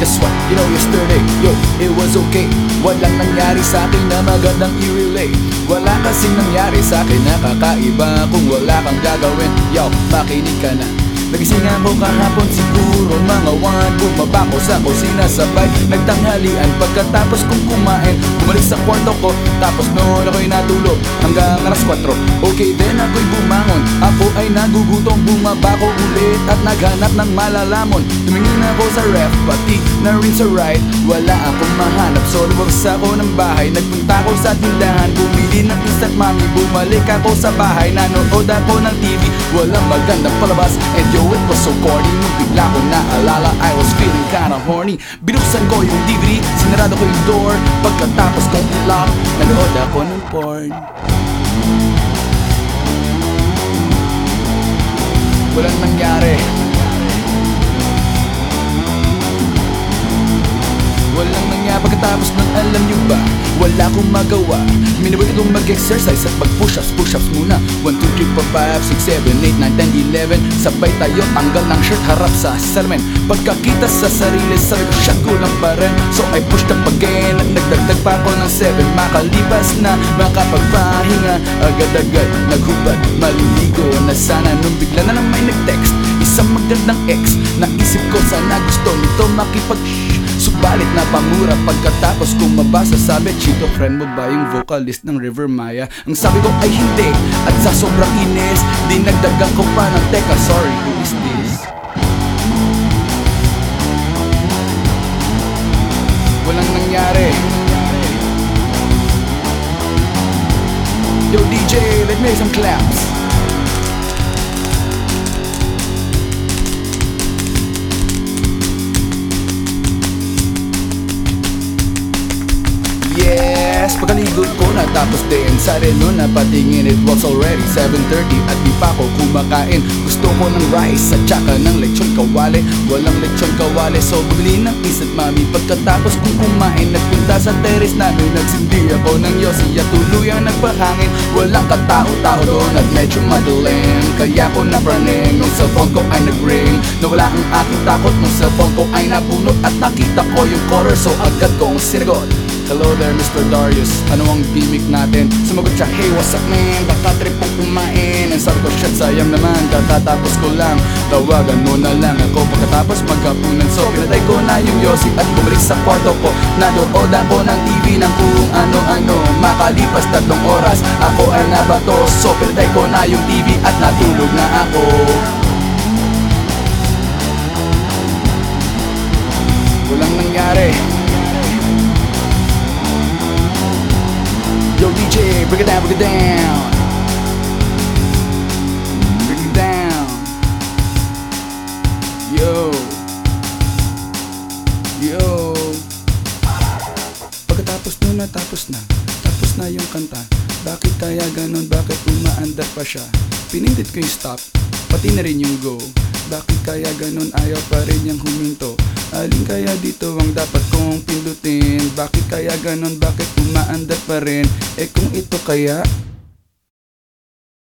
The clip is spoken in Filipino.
guess what? You know yesterday, yo, it was okay. Walang nangyari sa akin na magandang i-relay Wala kasing nangyari sa akin na kakaiba Kung wala kang gagawin, yo, makinig ka na Nagising ako kahapon siguro mga one Bumaba ko sa kusina sabay Nagtanghalian. Pagkatapos kong kumain Bumalik sa kwarto ko. Tapos noon ako'y natulog Hanggang alas 4 Okay then ako'y bumangon. Ako ay nagugutom. Bumaba ko ulit At naghanap ng malalamon. Tumingin ako sa ref Pati na rin sa right Wala akong mahanap. So lumabas ako ng bahay. Nagpunta ako sa tindahan. Bumili ng instant mami. Bumalik ako sa bahay. Nanood ako ng TV Walang magandang palabas. And yo it was so corny. Nung bigla ko naalala I was feeling kinda horny. Binuksan ko yung DVD Sinarado ko yung door. Pagkatapos kong i-lock Nanood ako ng porn. Walang nangyari. Walang nangyari. Pagkatapos nun alam nyo ba Wala akong magawa. Minabalik akong mag-exercise at mag-push-ups Push-ups muna. 1, 2, 3, 4, 5, 6, 7, 8, 9, 10, 11 Sabay tayo tanggal ng shirt harap sa salamin Pagkakita sa sarili sabi ko shot ko lang pa rin. So I pushed up again at nagdagdag pa ako ng 7 Makalipas na makapagpahinga. Agad-agad naghubad maliligo na sana. Nung bigla na lang may nag-text Isang magandang ex. Naisip ko sana gusto nito makipag Subalit na pamura pagkatapos kong mabasa Sabi, Chito, friend mo ba yung vocalist ng River Maya? Ang sabi ko ay hindi At sa sobrang inis Dinagdagan ko pa ng teka Sorry, who is this? Walang nangyari Yo DJ, let me some claps Yes, pagkaligod ko na tapos din. Sa relo na patingin It was already 7.30 At di pa ako kumakain. Gusto ko ng rice at saka ng lechon kawali. Walang lechon kawali So bumili ng isa't mami. Pagkatapos kong kumain Nagpunta sa terrace namin Nagsindi ako ng yosi At tuluyang nagpahangin. Walang katao-tao doon At medyo madilim. Kaya ko napraning Nung cellphone ko ay nag-ring. Nawala ang aking takot Nung cellphone ko ay nabunot At nakita ko yung color. So agad kong sinagot Hello there, Mr. Darius. Ano ang gimmick natin? Sumagot siya, hey, what's up man? Baka trip po kumain. Ang sabi ko, shit, sayang naman. Katatapos ko lang. Tawagan mo na lang ako. Pagkatapos magkapunan So, pinatay ko na yung Yossi At bumalik sa kwarto ko. Nanood ako ng TV ng kung ano-ano. Makalipas tatlong oras Ako ay nabato. So, pinatay ko na yung TV At natulog na ako It down, break it down. Yo. Yo. Pagkatapos nun natapos na. Tapos na yung kanta. Bakit kaya ganon, bakit umaandar pa siya? Pinindit ko yung stop Pati na rin yung go. Bakit kaya ganon, ayaw pa rin niyang huminto. Alin kaya dito ang dapat kong pindutin Bakit kaya ganon, bakit umaandar pa rin? Eh kung ito kaya